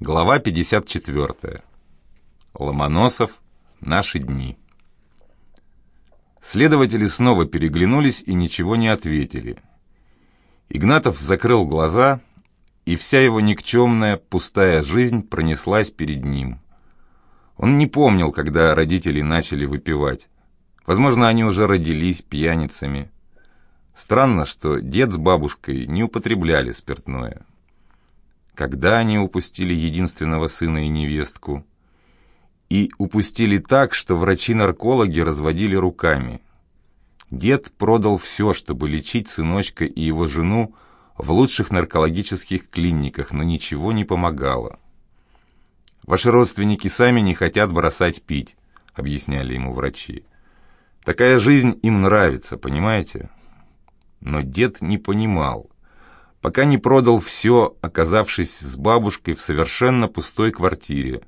Глава 54. Ломоносов. Наши дни. Следователи снова переглянулись и ничего не ответили. Игнатов закрыл глаза, и вся его никчемная, пустая жизнь пронеслась перед ним. Он не помнил, когда родители начали выпивать. Возможно, они уже родились пьяницами. Странно, что дед с бабушкой не употребляли спиртное. Когда они упустили единственного сына и невестку? И упустили так, что врачи-наркологи разводили руками. Дед продал все, чтобы лечить сыночка и его жену в лучших наркологических клиниках, но ничего не помогало. «Ваши родственники сами не хотят бросать пить», — объясняли ему врачи. «Такая жизнь им нравится, понимаете?» Но дед не понимал пока не продал все, оказавшись с бабушкой в совершенно пустой квартире.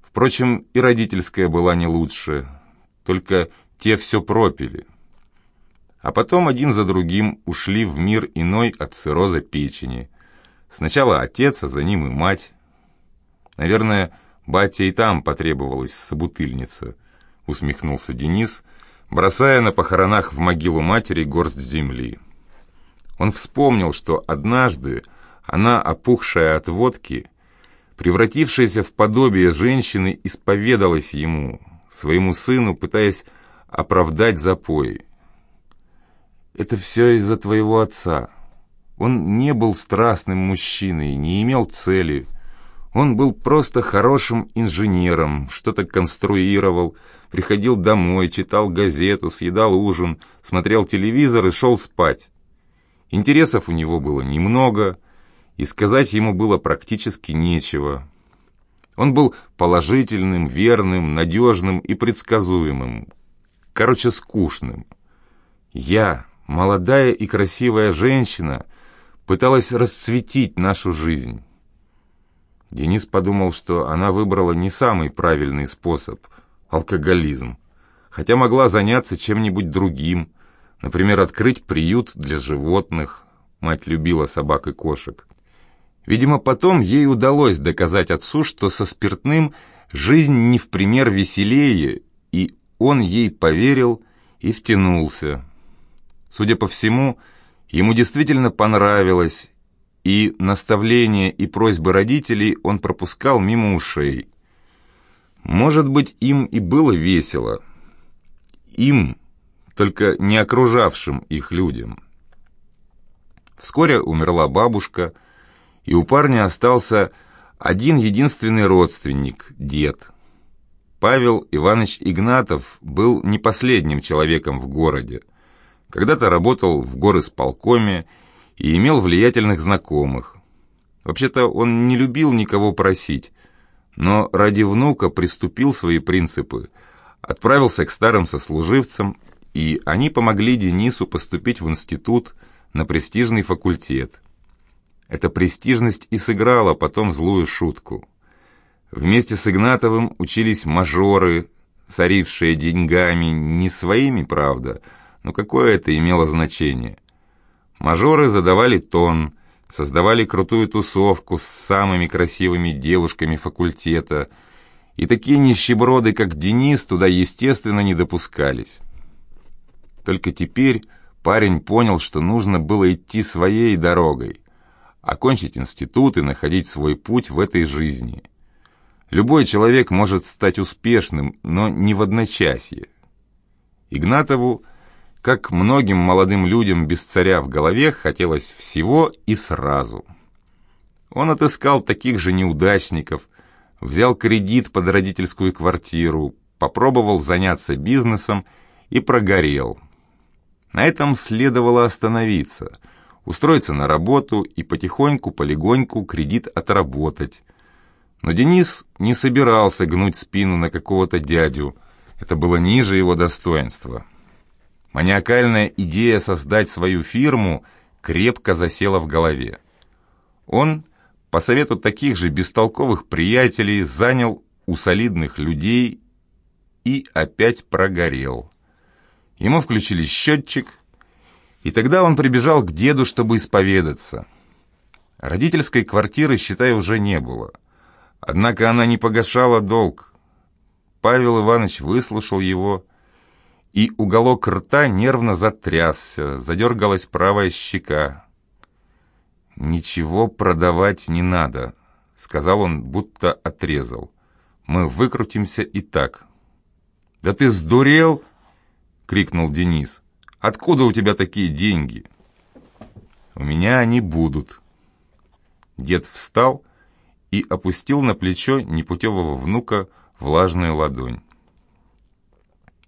Впрочем, и родительская была не лучше, только те все пропили. А потом один за другим ушли в мир иной от цирроза печени. Сначала отец, а за ним и мать. Наверное, батя и там потребовалась собутыльница, усмехнулся Денис, бросая на похоронах в могилу матери горсть земли. Он вспомнил, что однажды она, опухшая от водки, превратившаяся в подобие женщины, исповедалась ему, своему сыну, пытаясь оправдать запой. «Это все из-за твоего отца. Он не был страстным мужчиной, не имел цели. Он был просто хорошим инженером, что-то конструировал, приходил домой, читал газету, съедал ужин, смотрел телевизор и шел спать. Интересов у него было немного, и сказать ему было практически нечего. Он был положительным, верным, надежным и предсказуемым. Короче, скучным. Я, молодая и красивая женщина, пыталась расцветить нашу жизнь. Денис подумал, что она выбрала не самый правильный способ – алкоголизм, хотя могла заняться чем-нибудь другим – Например, открыть приют для животных. Мать любила собак и кошек. Видимо, потом ей удалось доказать отцу, что со спиртным жизнь не в пример веселее, и он ей поверил и втянулся. Судя по всему, ему действительно понравилось, и наставления и просьбы родителей он пропускал мимо ушей. Может быть, им и было весело. Им, только не окружавшим их людям. Вскоре умерла бабушка, и у парня остался один единственный родственник – дед. Павел Иванович Игнатов был не последним человеком в городе. Когда-то работал в горосполкоме и имел влиятельных знакомых. Вообще-то он не любил никого просить, но ради внука приступил свои принципы, отправился к старым сослуживцам и они помогли Денису поступить в институт на престижный факультет. Эта престижность и сыграла потом злую шутку. Вместе с Игнатовым учились мажоры, царившие деньгами, не своими, правда, но какое это имело значение. Мажоры задавали тон, создавали крутую тусовку с самыми красивыми девушками факультета, и такие нищеброды, как Денис, туда, естественно, не допускались. Только теперь парень понял, что нужно было идти своей дорогой, окончить институт и находить свой путь в этой жизни. Любой человек может стать успешным, но не в одночасье. Игнатову, как многим молодым людям без царя в голове, хотелось всего и сразу. Он отыскал таких же неудачников, взял кредит под родительскую квартиру, попробовал заняться бизнесом и прогорел – на этом следовало остановиться, устроиться на работу и потихоньку, полегоньку кредит отработать. Но Денис не собирался гнуть спину на какого-то дядю, это было ниже его достоинства. Маниакальная идея создать свою фирму крепко засела в голове. Он, по совету таких же бестолковых приятелей, занял у солидных людей и опять прогорел. Ему включили счетчик, и тогда он прибежал к деду, чтобы исповедаться. Родительской квартиры, считай, уже не было – Однако она не погашала долг. Павел Иванович выслушал его, и уголок рта нервно затрясся, задергалась правая щека. «Ничего продавать не надо», — сказал он, будто отрезал. «Мы выкрутимся и так». «Да ты сдурел!» — крикнул Денис. «Откуда у тебя такие деньги?» «У меня они будут». Дед встал и опустил на плечо непутевого внука влажную ладонь.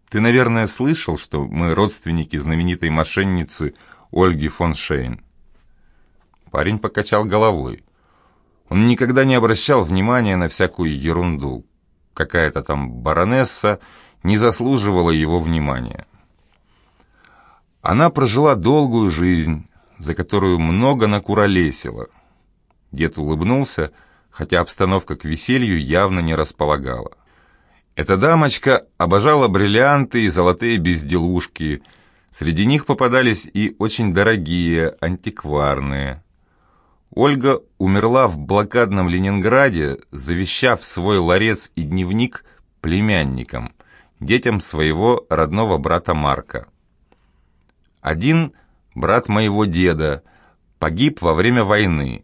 «Ты, наверное, слышал, что мы родственники знаменитой мошенницы Ольги фон Шейн?» Парень покачал головой. Он никогда не обращал внимания на всякую ерунду. Какая-то там баронесса не заслуживала его внимания. Она прожила долгую жизнь, за которую много накуролесила. Дед улыбнулся, хотя обстановка к веселью явно не располагала. Эта дамочка обожала бриллианты и золотые безделушки. Среди них попадались и очень дорогие, антикварные. Ольга умерла в блокадном Ленинграде, завещав свой ларец и дневник племянникам, детям своего родного брата Марка. Один брат моего деда погиб во время войны,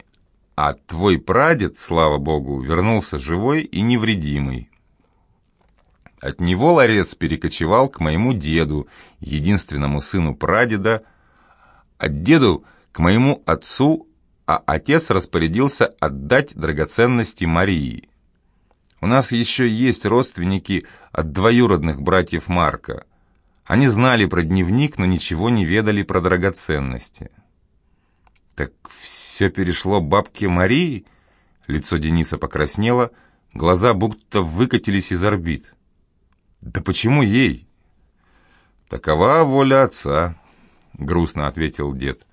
а твой прадед, слава богу, вернулся живой и невредимый. От него ларец перекочевал к моему деду, единственному сыну прадеда, от деду к моему отцу, а отец распорядился отдать драгоценности Марии. У нас еще есть родственники от двоюродных братьев Марка. Они знали про дневник, но ничего не ведали про драгоценности. «Так все перешло бабке Марии?» Лицо Дениса покраснело, глаза будто выкатились из орбит. «Да почему ей?» «Такова воля отца», — грустно ответил дед.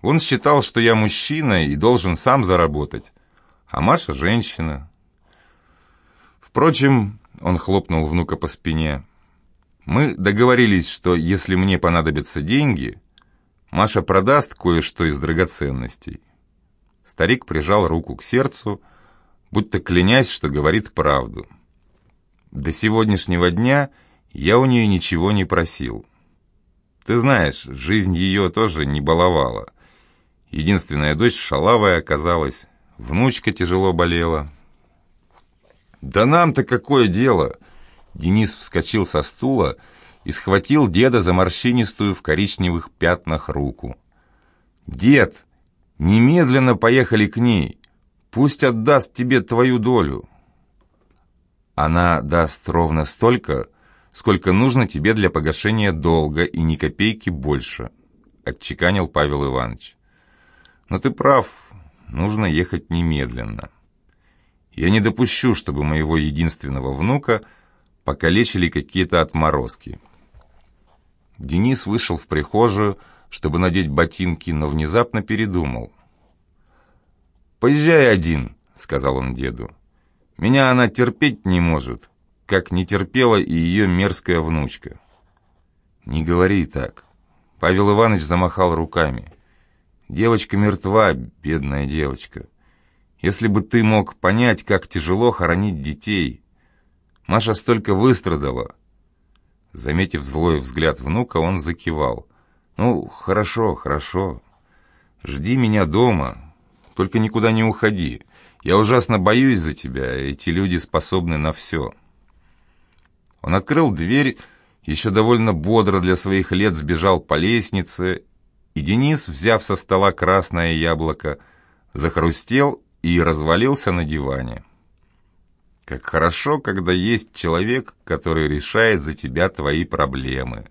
«Он считал, что я мужчина и должен сам заработать, а Маша — женщина». Впрочем, он хлопнул внука по спине, «мы договорились, что если мне понадобятся деньги, Маша продаст кое-что из драгоценностей». Старик прижал руку к сердцу, будто клянясь, что говорит правду. До сегодняшнего дня я у нее ничего не просил. Ты знаешь, жизнь ее тоже не баловала. Единственная дочь шалавая оказалась, внучка тяжело болела. «Да нам-то какое дело!» Денис вскочил со стула и схватил деда за морщинистую в коричневых пятнах руку. «Дед, немедленно поехали к ней. Пусть отдаст тебе твою долю». Она даст ровно столько, сколько нужно тебе для погашения долга, и ни копейки больше», — отчеканил Павел Иванович. «Но ты прав, нужно ехать немедленно. Я не допущу, чтобы моего единственного внука покалечили какие-то отморозки». Денис вышел в прихожую, чтобы надеть ботинки, но внезапно передумал. «Поезжай один», — сказал он деду. Меня она терпеть не может, как не терпела и ее мерзкая внучка. Не говори так. Павел Иванович замахал руками. Девочка мертва, бедная девочка. Если бы ты мог понять, как тяжело хоронить детей. Маша столько выстрадала. Заметив злой взгляд внука, он закивал. «Ну, хорошо, хорошо. Жди меня дома. Только никуда не уходи. Я ужасно боюсь за тебя, эти люди способны на все». Он открыл дверь, еще довольно бодро для своих лет сбежал по лестнице, и Денис, взяв со стола красное яблоко, захрустел и развалился на диване. Как хорошо, когда есть человек, который решает за тебя твои проблемы.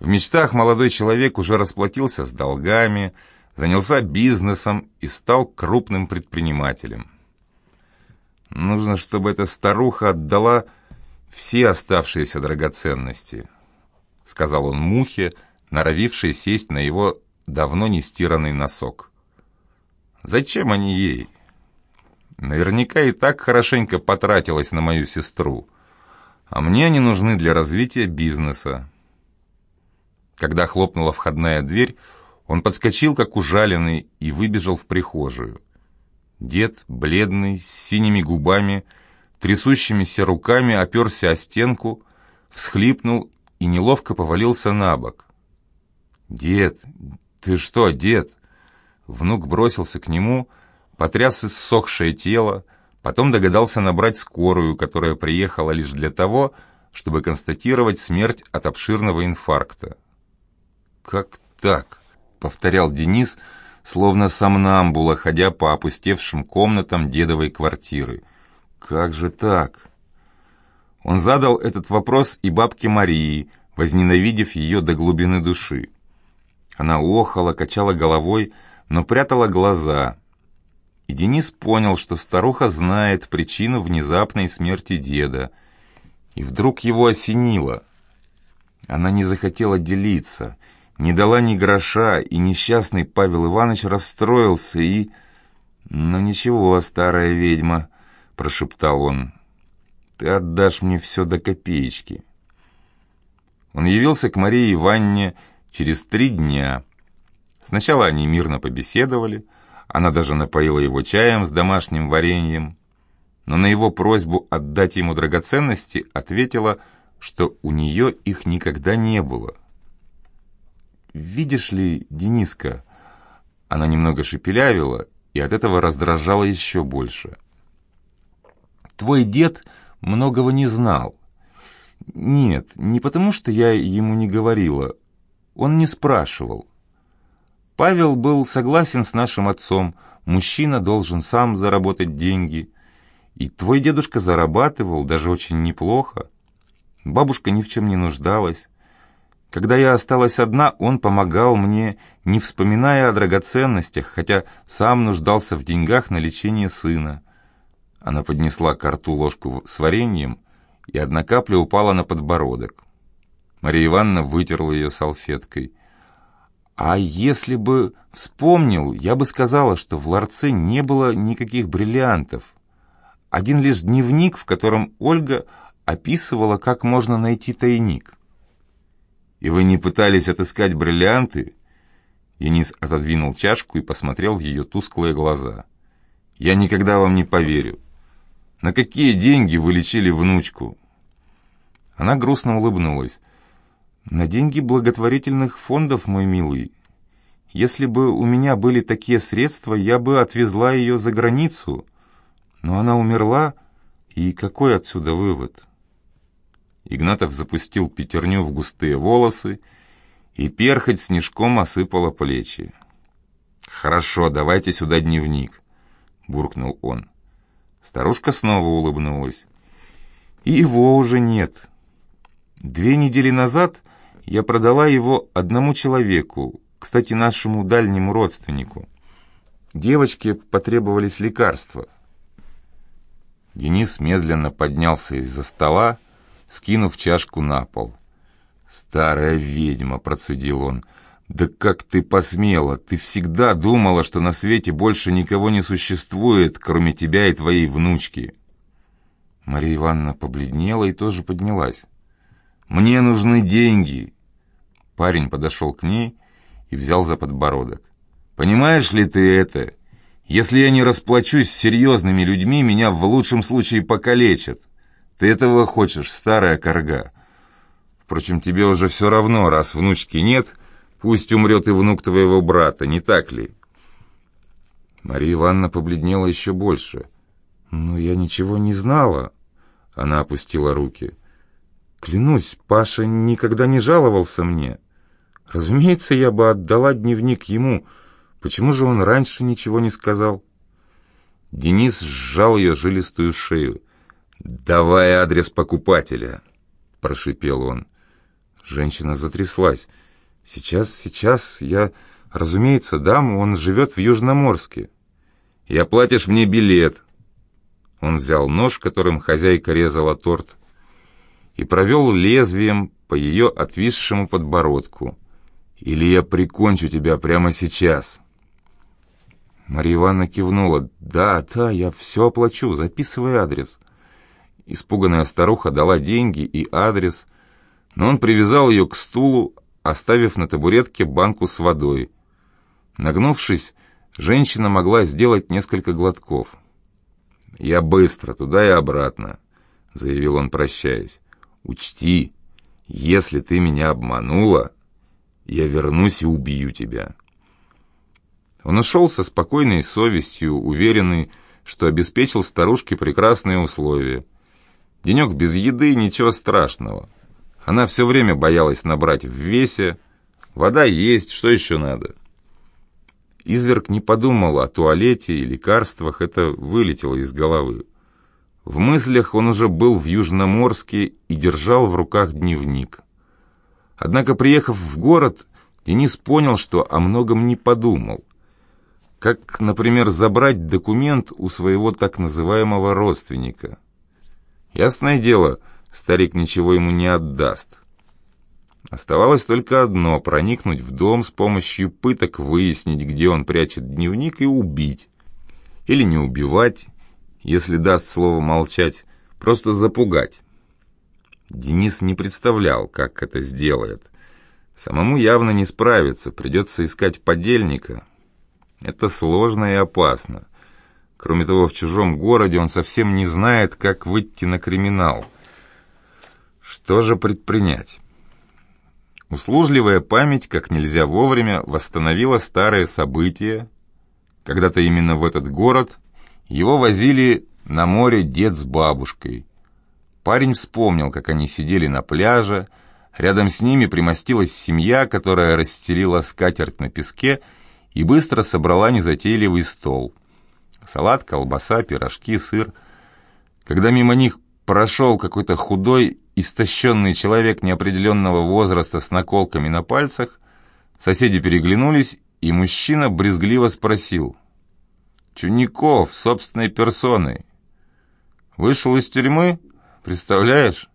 В мечтах молодой человек уже расплатился с долгами, занялся бизнесом и стал крупным предпринимателем. Нужно, чтобы эта старуха отдала все оставшиеся драгоценности, сказал он мухе, норовившей сесть на его давно не стиранный носок. Зачем они ей? Наверняка и так хорошенько потратилась на мою сестру, а мне они нужны для развития бизнеса. Когда хлопнула входная дверь, он подскочил, как ужаленный, и выбежал в прихожую. Дед, бледный, с синими губами, трясущимися руками оперся о стенку, всхлипнул и неловко повалился на бок. «Дед, ты что, дед?» Внук бросился к нему, потряс иссохшее тело, потом догадался набрать скорую, которая приехала лишь для того, чтобы констатировать смерть от обширного инфаркта. «Как так?» — повторял Денис, словно сомнамбула, ходя по опустевшим комнатам дедовой квартиры. «Как же так?» Он задал этот вопрос и бабке Марии, возненавидев ее до глубины души. Она охала, качала головой, но прятала глаза. И Денис понял, что старуха знает причину внезапной смерти деда. И вдруг его осенило. Она не захотела делиться, не дала ни гроша, и несчастный Павел Иванович расстроился и... «Ну ничего, старая ведьма», — прошептал он, — «ты отдашь мне все до копеечки». Он явился к Марии Ивановне через три дня. Сначала они мирно побеседовали, она даже напоила его чаем с домашним вареньем, но на его просьбу отдать ему драгоценности ответила, что у нее их никогда не было. «Видишь ли, Дениска...» Она немного шепелявила и от этого раздражала еще больше. «Твой дед многого не знал. Нет, не потому что я ему не говорила. Он не спрашивал. Павел был согласен с нашим отцом. Мужчина должен сам заработать деньги. И твой дедушка зарабатывал, даже очень неплохо. Бабушка ни в чем не нуждалась. Когда я осталась одна, он помогал мне, не вспоминая о драгоценностях, хотя сам нуждался в деньгах на лечение сына. Она поднесла к рту ложку с вареньем, и одна капля упала на подбородок. Мария Ивановна вытерла ее салфеткой. «А если бы вспомнил, я бы сказала, что в ларце не было никаких бриллиантов. Один лишь дневник, в котором Ольга описывала, как можно найти тайник». «И вы не пытались отыскать бриллианты?» Денис отодвинул чашку и посмотрел в ее тусклые глаза. «Я никогда вам не поверю. На какие деньги вы лечили внучку?» Она грустно улыбнулась. «На деньги благотворительных фондов, мой милый. Если бы у меня были такие средства, я бы отвезла ее за границу. Но она умерла, и какой отсюда вывод?» Игнатов запустил пятерню в густые волосы, и перхоть снежком осыпала плечи. «Хорошо, давайте сюда дневник», — буркнул он. Старушка снова улыбнулась. И его уже нет. Две недели назад я продала его одному человеку, кстати, нашему дальнему родственнику. Девочке потребовались лекарства. Денис медленно поднялся из-за стола, скинув чашку на пол. «Старая ведьма», — процедил он, — «Да как ты посмела! Ты всегда думала, что на свете больше никого не существует, кроме тебя и твоей внучки!» Мария Ивановна побледнела и тоже поднялась. «Мне нужны деньги!» Парень подошел к ней и взял за подбородок. «Понимаешь ли ты это? Если я не расплачусь с серьезными людьми, меня в лучшем случае покалечат. Ты этого хочешь, старая корга. Впрочем, тебе уже все равно, раз внучки нет — Пусть умрет и внук твоего брата, не так ли?» Мария Ивановна побледнела еще больше. «Но я ничего не знала». Она опустила руки. «Клянусь, Паша никогда не жаловался мне. Разумеется, я бы отдала дневник ему. Почему же он раньше ничего не сказал?» Денис сжал ее жилистую шею. «Давай адрес покупателя», — прошипел он. Женщина затряслась. «Сейчас, сейчас, я, разумеется, дам, он живет в Южноморске. И оплатишь мне билет». Он взял нож, которым хозяйка резала торт, и провел лезвием по ее отвисшему подбородку. «Или я прикончу тебя прямо сейчас». Мария Ивановна кивнула. «Да, да, я все оплачу, записывай адрес». Испуганная старуха дала деньги и адрес, но он привязал ее к стулу, оставив на табуретке банку с водой. Нагнувшись, женщина могла сделать несколько глотков. «Я быстро, туда и обратно», — заявил он, прощаясь. «Учти, если ты меня обманула, я вернусь и убью тебя». Он ушел со спокойной совестью, уверенный, что обеспечил старушке прекрасные условия. Денек без еды, ничего страшного. Она все время боялась набрать в весе. Вода есть, что еще надо? Изверг не подумал о туалете и лекарствах, это вылетело из головы. В мыслях он уже был в Южноморске и держал в руках дневник. Однако, приехав в город, Денис понял, что о многом не подумал. Как, например, забрать документ у своего так называемого родственника. Ясное дело, старик ничего ему не отдаст. Оставалось только одно — проникнуть в дом с помощью пыток, выяснить, где он прячет дневник, и убить. Или не убивать, если даст слово молчать, просто запугать. Денис не представлял, как это сделает. Самому явно не справиться, придется искать подельника. Это сложно и опасно. Кроме того, в чужом городе он совсем не знает, как выйти на криминал. Что же предпринять? Услужливая память как нельзя вовремя восстановила старые события. Когда-то именно в этот город его возили на море дед с бабушкой. Парень вспомнил, как они сидели на пляже, рядом с ними примостилась семья, которая расстелила скатерть на песке и быстро собрала незатейливый стол. Салат, колбаса, пирожки, сыр. Когда мимо них прошел какой-то худой, истощенный человек неопределенного возраста с наколками на пальцах, соседи переглянулись, и мужчина брезгливо спросил. «Чуников, собственной персоной. Вышел из тюрьмы? Представляешь?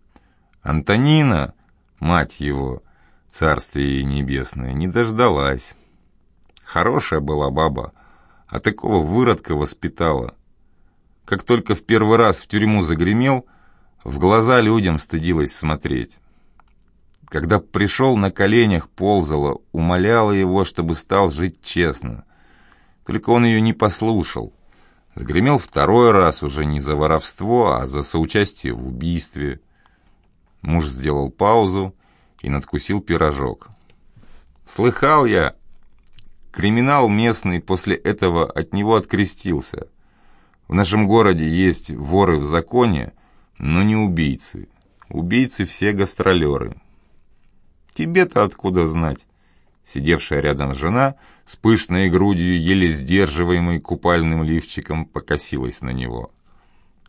Антонина, мать его, царствие ей небесное, не дождалась. Хорошая была баба, а такого выродка воспитала. Как только в первый раз в тюрьму загремел — в глаза людям стыдилась смотреть. Когда пришел, на коленях ползала, умоляла его, чтобы стал жить честно. Только он ее не послушал. Загремел второй раз уже не за воровство, а за соучастие в убийстве. Муж сделал паузу и надкусил пирожок. «Слыхал я, криминал местный после этого от него открестился. В нашем городе есть воры в законе, но не убийцы. Убийцы все гастролеры. Тебе-то откуда знать? Сидевшая рядом жена с пышной грудью, еле сдерживаемой купальным лифчиком, покосилась на него.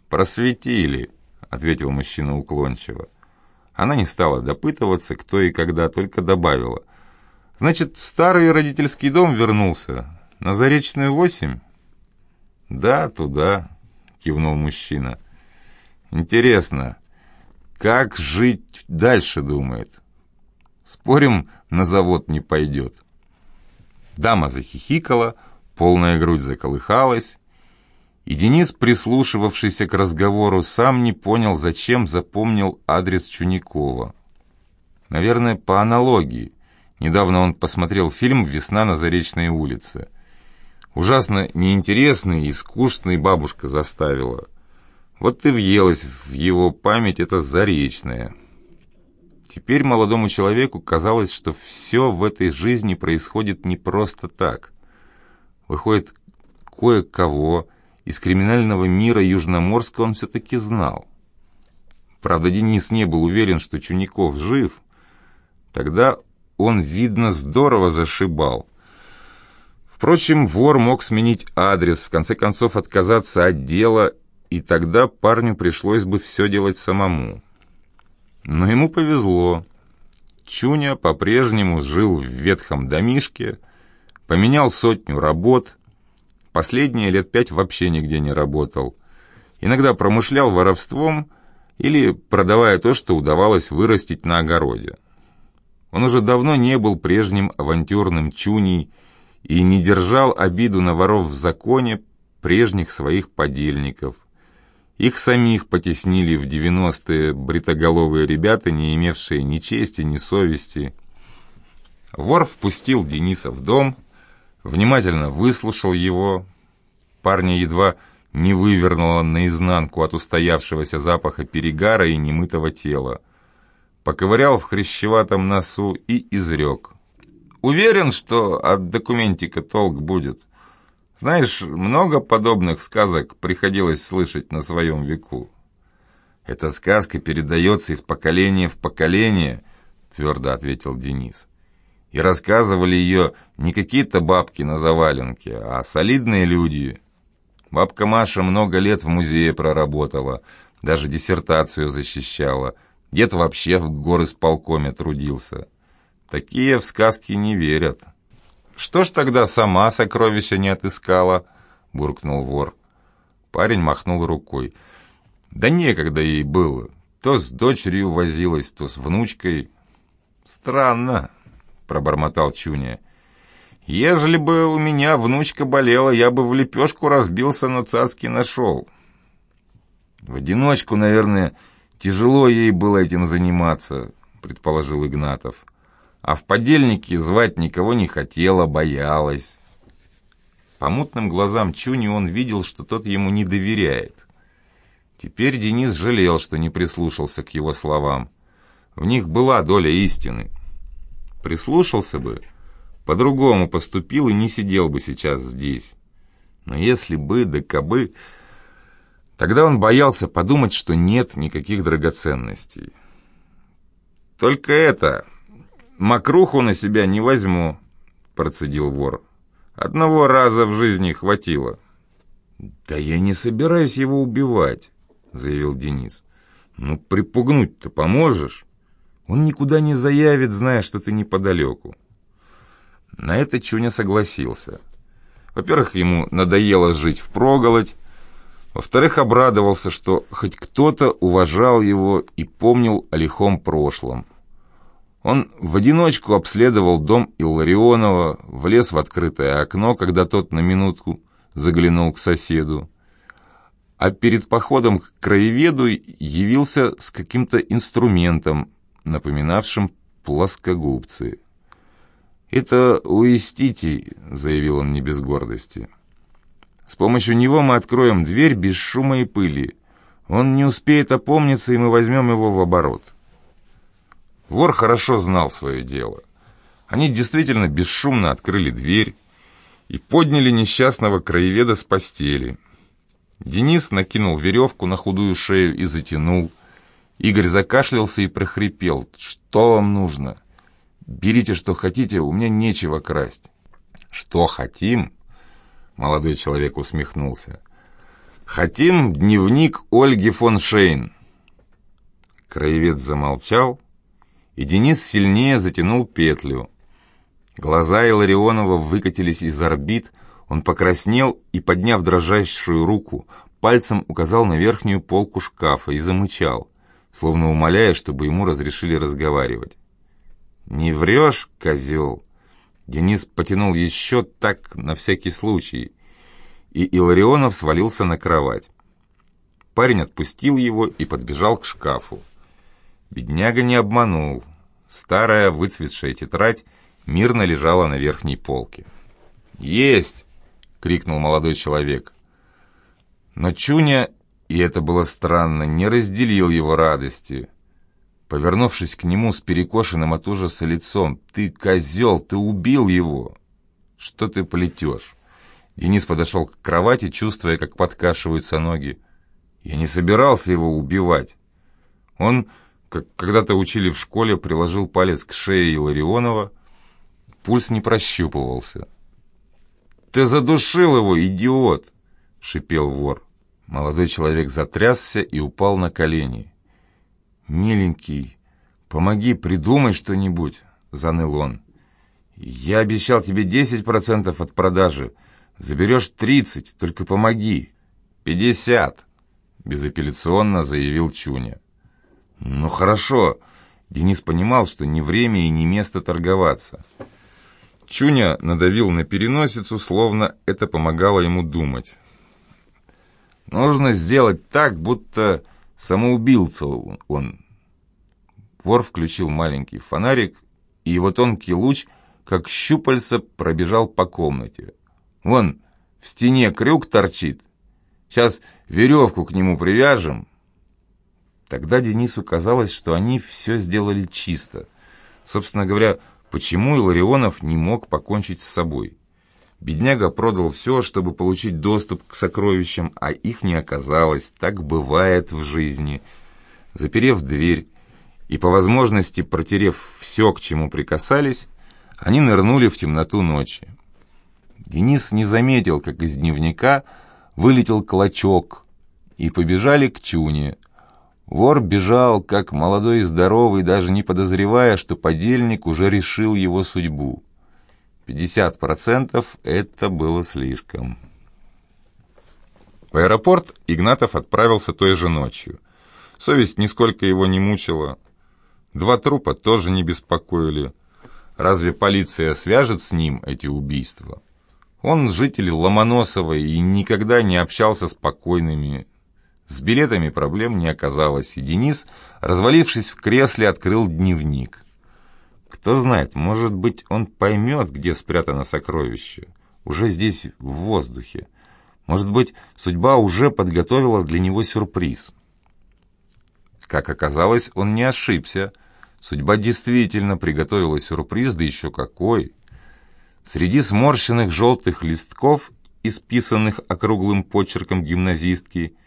«Просветили», — ответил мужчина уклончиво. Она не стала допытываться, кто и когда, только добавила. «Значит, старый родительский дом вернулся? На Заречную восемь?» «Да, туда», — кивнул мужчина. Интересно, как жить дальше, думает. Спорим, на завод не пойдет. Дама захихикала, полная грудь заколыхалась, и Денис, прислушивавшийся к разговору, сам не понял, зачем запомнил адрес Чуникова. Наверное, по аналогии. Недавно он посмотрел фильм «Весна на Заречной улице». Ужасно неинтересный и скучный бабушка заставила. Вот и въелась в его память это заречное. Теперь молодому человеку казалось, что все в этой жизни происходит не просто так. Выходит, кое-кого из криминального мира Южноморска он все-таки знал. Правда, Денис не был уверен, что Чуников жив. Тогда он, видно, здорово зашибал. Впрочем, вор мог сменить адрес, в конце концов отказаться от дела и тогда парню пришлось бы все делать самому. Но ему повезло. Чуня по-прежнему жил в ветхом домишке, поменял сотню работ, последние лет пять вообще нигде не работал. Иногда промышлял воровством или продавая то, что удавалось вырастить на огороде. Он уже давно не был прежним авантюрным Чуней и не держал обиду на воров в законе прежних своих подельников – их самих потеснили в 90-е бритоголовые ребята, не имевшие ни чести, ни совести. Вор впустил Дениса в дом, внимательно выслушал его. Парня едва не вывернуло наизнанку от устоявшегося запаха перегара и немытого тела. Поковырял в хрящеватом носу и изрек. «Уверен, что от документика толк будет. Знаешь, много подобных сказок приходилось слышать на своем веку. Эта сказка передается из поколения в поколение», — твердо ответил Денис. «И рассказывали ее не какие-то бабки на заваленке, а солидные люди. Бабка Маша много лет в музее проработала, даже диссертацию защищала. Дед вообще в горы с полкоме трудился. Такие в сказки не верят». «Что ж тогда сама сокровища не отыскала?» — буркнул вор. Парень махнул рукой. «Да некогда ей было. То с дочерью возилась, то с внучкой». «Странно», — пробормотал Чуня. «Ежели бы у меня внучка болела, я бы в лепешку разбился, но цацки нашел». «В одиночку, наверное, тяжело ей было этим заниматься», — предположил Игнатов а в подельнике звать никого не хотела, боялась. По мутным глазам Чуни он видел, что тот ему не доверяет. Теперь Денис жалел, что не прислушался к его словам. В них была доля истины. Прислушался бы, по-другому поступил и не сидел бы сейчас здесь. Но если бы, да кабы... Тогда он боялся подумать, что нет никаких драгоценностей. Только это, «Мокруху на себя не возьму», — процедил вор. «Одного раза в жизни хватило». «Да я не собираюсь его убивать», — заявил Денис. «Ну, припугнуть-то поможешь? Он никуда не заявит, зная, что ты неподалеку». На это Чуня согласился. Во-первых, ему надоело жить впроголодь, во-вторых, обрадовался, что хоть кто-то уважал его и помнил о лихом прошлом. Он в одиночку обследовал дом Илларионова, влез в открытое окно, когда тот на минутку заглянул к соседу, а перед походом к краеведу явился с каким-то инструментом, напоминавшим плоскогубцы. «Это Уиститий», — заявил он не без гордости. «С помощью него мы откроем дверь без шума и пыли. Он не успеет опомниться, и мы возьмем его в оборот». Вор хорошо знал свое дело. Они действительно бесшумно открыли дверь и подняли несчастного краеведа с постели. Денис накинул веревку на худую шею и затянул. Игорь закашлялся и прохрипел. «Что вам нужно? Берите, что хотите, у меня нечего красть». «Что хотим?» Молодой человек усмехнулся. «Хотим дневник Ольги фон Шейн». Краевед замолчал, и Денис сильнее затянул петлю. Глаза Иларионова выкатились из орбит, он покраснел и, подняв дрожащую руку, пальцем указал на верхнюю полку шкафа и замычал, словно умоляя, чтобы ему разрешили разговаривать. «Не врешь, козел?» Денис потянул еще так, на всякий случай, и Иларионов свалился на кровать. Парень отпустил его и подбежал к шкафу. Бедняга не обманул. Старая выцветшая тетрадь мирно лежала на верхней полке. «Есть!» — крикнул молодой человек. Но Чуня, и это было странно, не разделил его радости. Повернувшись к нему с перекошенным от ужаса лицом, «Ты козел, ты убил его!» «Что ты плетешь?» Денис подошел к кровати, чувствуя, как подкашиваются ноги. «Я не собирался его убивать. Он как когда-то учили в школе, приложил палец к шее Иларионова. Пульс не прощупывался. «Ты задушил его, идиот!» — шипел вор. Молодой человек затрясся и упал на колени. «Миленький, помоги, придумай что-нибудь!» — заныл он. «Я обещал тебе десять процентов от продажи. Заберешь тридцать, только помоги!» «Пятьдесят!» — безапелляционно заявил Чуня. «Ну хорошо». Денис понимал, что не время и не место торговаться. Чуня надавил на переносицу, словно это помогало ему думать. «Нужно сделать так, будто самоубийца он». Вор включил маленький фонарик, и его тонкий луч как щупальца пробежал по комнате. Вон, в стене крюк торчит. Сейчас веревку к нему привяжем. Тогда Денису казалось, что они все сделали чисто. Собственно говоря, почему Иларионов не мог покончить с собой? Бедняга продал все, чтобы получить доступ к сокровищам, а их не оказалось. Так бывает в жизни. Заперев дверь и по возможности протерев все, к чему прикасались, они нырнули в темноту ночи. Денис не заметил, как из дневника вылетел клочок, и побежали к Чуне. Вор бежал, как молодой и здоровый, даже не подозревая, что подельник уже решил его судьбу. 50% это было слишком. В аэропорт Игнатов отправился той же ночью. Совесть нисколько его не мучила. Два трупа тоже не беспокоили. Разве полиция свяжет с ним эти убийства? Он житель Ломоносова и никогда не общался с покойными. С билетами проблем не оказалось, и Денис, развалившись в кресле, открыл дневник. Кто знает, может быть, он поймет, где спрятано сокровище. Уже здесь, в воздухе. Может быть, судьба уже подготовила для него сюрприз. Как оказалось, он не ошибся. Судьба действительно приготовила сюрприз, да еще какой. Среди сморщенных желтых листков, исписанных округлым почерком гимназистки,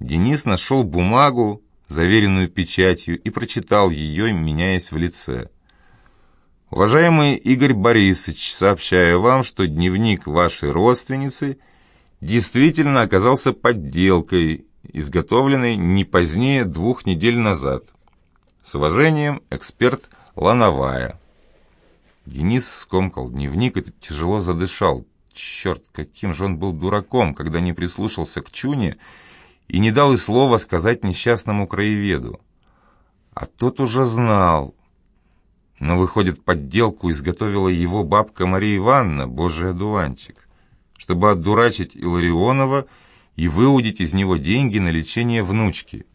Денис нашел бумагу, заверенную печатью, и прочитал ее, меняясь в лице. Уважаемый Игорь Борисович, сообщаю вам, что дневник вашей родственницы действительно оказался подделкой, изготовленной не позднее двух недель назад. С уважением, эксперт Лановая. Денис скомкал дневник и тяжело задышал. Черт, каким же он был дураком, когда не прислушался к Чуне и не дал и слова сказать несчастному краеведу. А тот уже знал, но, выходит, подделку изготовила его бабка Мария Ивановна, божий одуванчик, чтобы отдурачить Иларионова и выудить из него деньги на лечение внучки.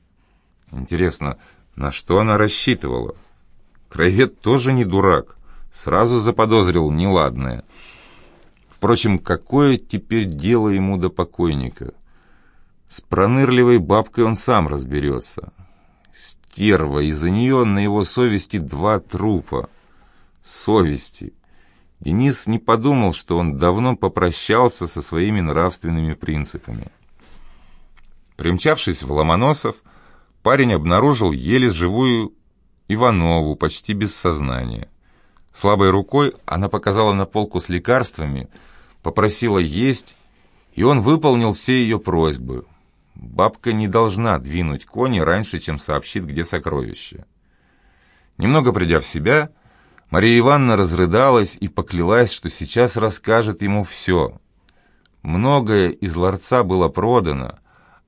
Интересно, на что она рассчитывала? Кровет тоже не дурак, сразу заподозрил неладное. Впрочем, какое теперь дело ему до покойника? С пронырливой бабкой он сам разберется стерва, из-за нее на его совести два трупа. Совести. Денис не подумал, что он давно попрощался со своими нравственными принципами. Примчавшись в Ломоносов, парень обнаружил еле живую Иванову, почти без сознания. Слабой рукой она показала на полку с лекарствами, попросила есть, и он выполнил все ее просьбы. Бабка не должна двинуть кони раньше, чем сообщит, где сокровище. Немного придя в себя, Мария Ивановна разрыдалась и поклялась, что сейчас расскажет ему все. Многое из ларца было продано,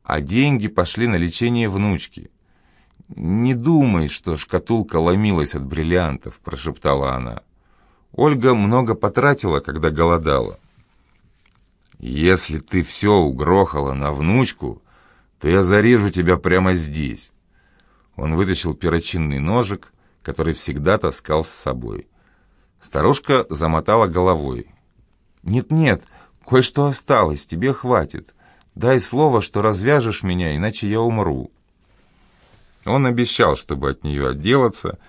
а деньги пошли на лечение внучки. «Не думай, что шкатулка ломилась от бриллиантов», — прошептала она. Ольга много потратила, когда голодала. «Если ты все угрохала на внучку, то я зарежу тебя прямо здесь». Он вытащил перочинный ножик, который всегда таскал с собой. Старушка замотала головой. «Нет-нет, кое-что осталось, тебе хватит. Дай слово, что развяжешь меня, иначе я умру». Он обещал, чтобы от нее отделаться,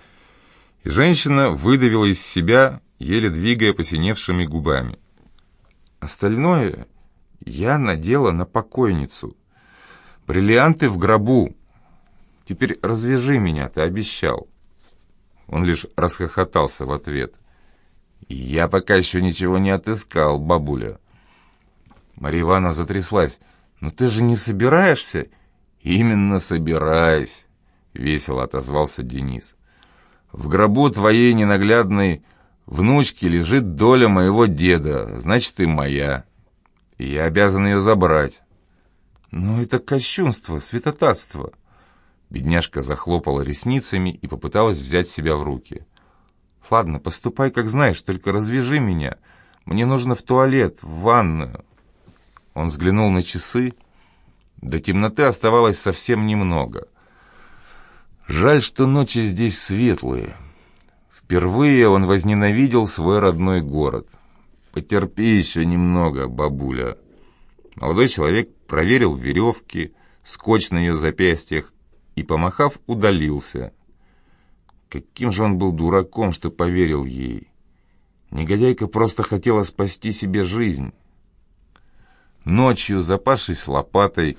и женщина выдавила из себя, еле двигая посиневшими губами. «Остальное я надела на покойницу». Бриллианты в гробу. Теперь развяжи меня, ты обещал. Он лишь расхохотался в ответ. Я пока еще ничего не отыскал, бабуля. Мария Ивановна затряслась. «Но ты же не собираешься?» «Именно собираюсь», — весело отозвался Денис. «В гробу твоей ненаглядной внучки лежит доля моего деда, значит, и моя. И я обязан ее забрать. «Но это кощунство, святотатство!» Бедняжка захлопала ресницами и попыталась взять себя в руки. «Ладно, поступай, как знаешь, только развяжи меня. Мне нужно в туалет, в ванную». Он взглянул на часы. До темноты оставалось совсем немного. Жаль, что ночи здесь светлые. Впервые он возненавидел свой родной город. «Потерпи еще немного, бабуля». Молодой человек проверил веревки, скотч на ее запястьях и, помахав, удалился. Каким же он был дураком, что поверил ей. Негодяйка просто хотела спасти себе жизнь. Ночью, запавшись лопатой,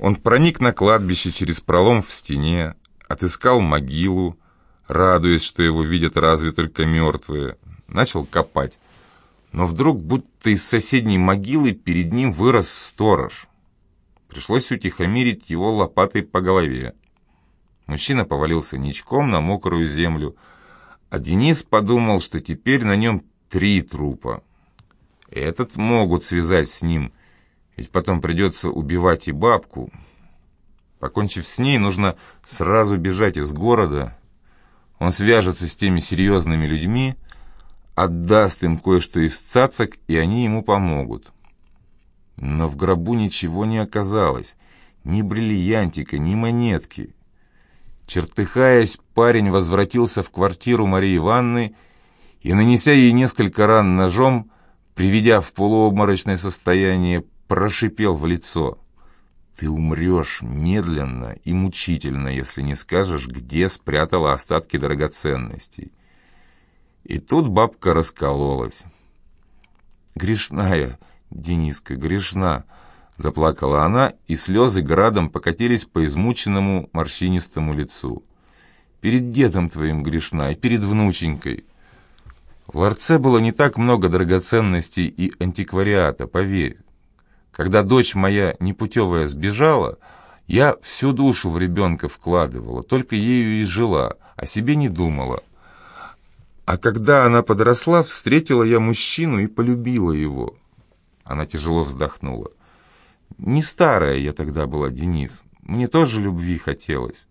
он проник на кладбище через пролом в стене, отыскал могилу, радуясь, что его видят разве только мертвые, начал копать. Но вдруг, будто из соседней могилы, перед ним вырос сторож. Пришлось утихомирить его лопатой по голове. Мужчина повалился ничком на мокрую землю, а Денис подумал, что теперь на нем три трупа. Этот могут связать с ним, ведь потом придется убивать и бабку. Покончив с ней, нужно сразу бежать из города. Он свяжется с теми серьезными людьми, отдаст им кое-что из цацок, и они ему помогут. Но в гробу ничего не оказалось, ни бриллиантика, ни монетки. Чертыхаясь, парень возвратился в квартиру Марии Ивановны и, нанеся ей несколько ран ножом, приведя в полуобморочное состояние, прошипел в лицо. «Ты умрешь медленно и мучительно, если не скажешь, где спрятала остатки драгоценностей». И тут бабка раскололась. «Грешная, Дениска, грешна!» Заплакала она, и слезы градом покатились по измученному морщинистому лицу. «Перед дедом твоим грешна и перед внученькой». В ларце было не так много драгоценностей и антиквариата, поверь. Когда дочь моя непутевая сбежала, я всю душу в ребенка вкладывала, только ею и жила, о себе не думала. А когда она подросла, встретила я мужчину и полюбила его. Она тяжело вздохнула. Не старая я тогда была, Денис. Мне тоже любви хотелось.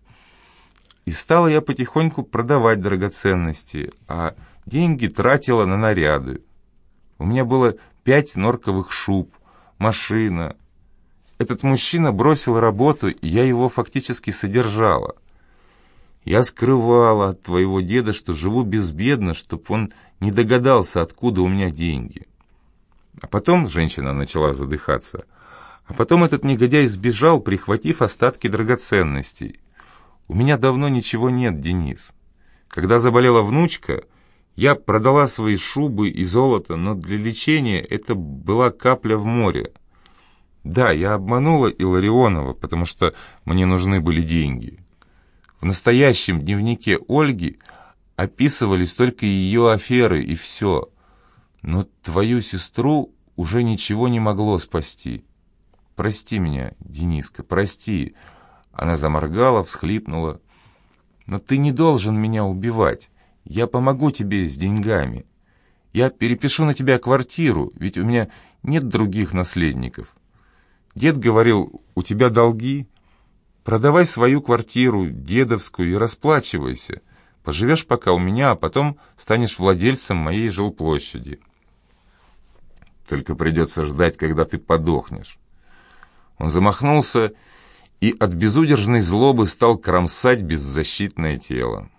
И стала я потихоньку продавать драгоценности, а деньги тратила на наряды. У меня было пять норковых шуб, машина. Этот мужчина бросил работу, и я его фактически содержала. Я скрывала от твоего деда, что живу безбедно, чтобы он не догадался, откуда у меня деньги. А потом женщина начала задыхаться. А потом этот негодяй сбежал, прихватив остатки драгоценностей. У меня давно ничего нет, Денис. Когда заболела внучка, я продала свои шубы и золото, но для лечения это была капля в море. Да, я обманула Иларионова, потому что мне нужны были деньги. В настоящем дневнике Ольги описывались только ее аферы и все. Но твою сестру уже ничего не могло спасти. Прости меня, Дениска, прости. Она заморгала, всхлипнула. Но ты не должен меня убивать. Я помогу тебе с деньгами. Я перепишу на тебя квартиру, ведь у меня нет других наследников. Дед говорил, у тебя долги. Продавай свою квартиру, дедовскую, и расплачивайся. Поживешь пока у меня, а потом станешь владельцем моей жилплощади. Только придется ждать, когда ты подохнешь. Он замахнулся и от безудержной злобы стал кромсать беззащитное тело.